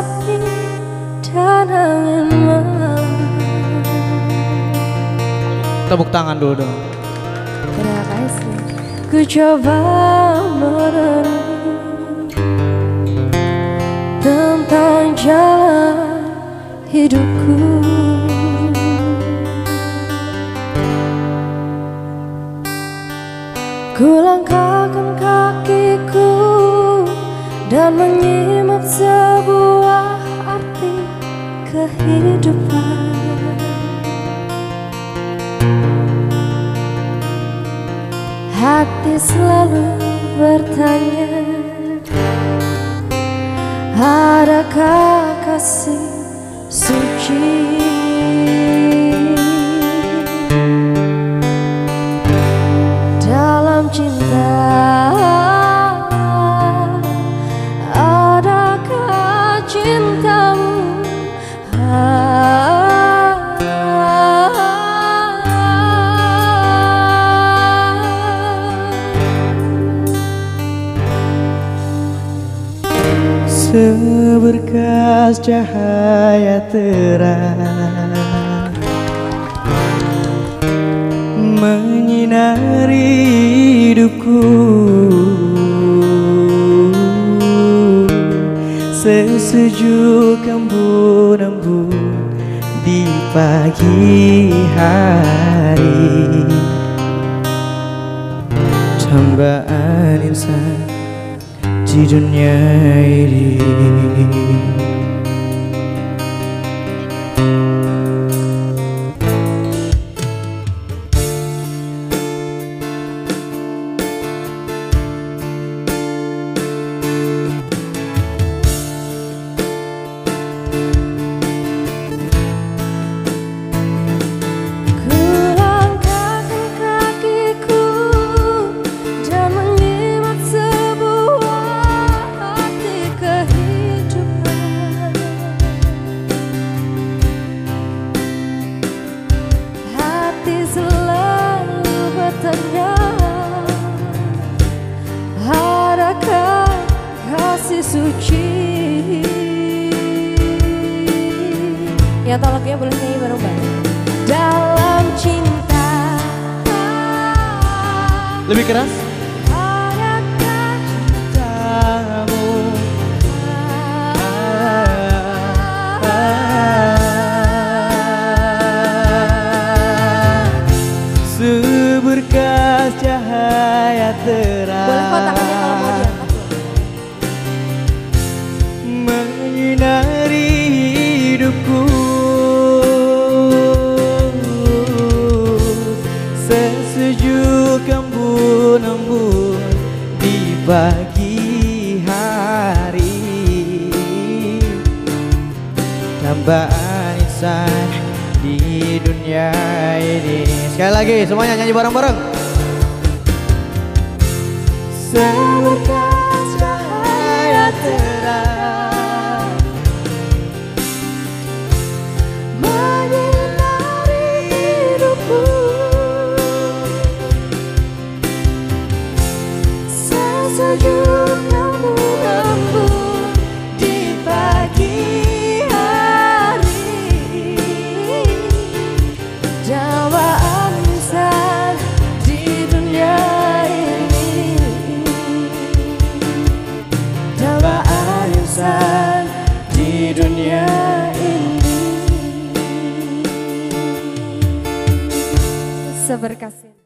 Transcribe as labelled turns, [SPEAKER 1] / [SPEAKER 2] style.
[SPEAKER 1] sepi dan angin malam. Tepuk tangan dulu dong.
[SPEAKER 2] Terima kasih. Ku coba merenung Tentang jalan hidupku. Ku langkahkan kakiku dan menyimak sebuah kehidupan. Hati selalu bertanya Adakah kasih
[SPEAKER 1] Seberkas cahaya terang. Menyinari hidupku. Sesejuk embun-embun di pagi hari di
[SPEAKER 2] Tahu lagunya boleh nyanyi bareng-bareng dalam cinta
[SPEAKER 1] Lebih keras? Dambaan insan di dunia ini. Sekali lagi semuanya nyanyi bareng-bareng. Seberkas cahaya terang.
[SPEAKER 2] Menyinari hidupku. Sesejuk dawaan insan di dunia ini. Dawaan insan di dunia ini. Seberkas ini